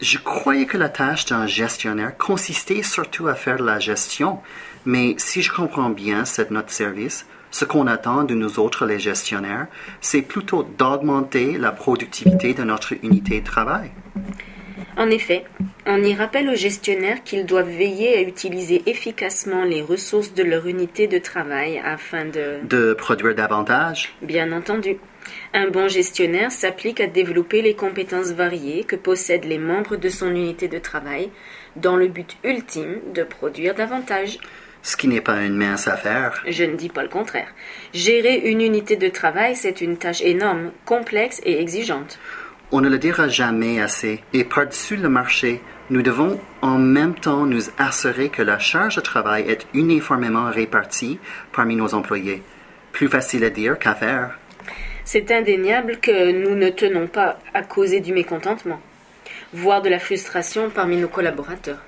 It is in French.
Je croyais que la tâche d'un gestionnaire consistait surtout à faire la gestion, mais si je comprends bien cette note service, ce qu'on attend de nous autres les gestionnaires, c'est plutôt d'augmenter la productivité de notre unité de travail. En effet, on y rappelle aux gestionnaires qu'ils doivent veiller à utiliser efficacement les ressources de leur unité de travail afin de... De produire davantage, Bien entendu. Un bon gestionnaire s'applique à développer les compétences variées que possèdent les membres de son unité de travail dans le but ultime de produire davantage. ce qui n'est pas une mince affaire. Je ne dis pas le contraire. Gérer une unité de travail, c'est une tâche énorme, complexe et exigeante. On ne le dira jamais assez, et par-dessus le marché, nous devons en même temps nous assurer que la charge de travail est uniformément répartie parmi nos employés. Plus facile à dire qu'à faire. C'est indéniable que nous ne tenons pas à causer du mécontentement, voire de la frustration parmi nos collaborateurs.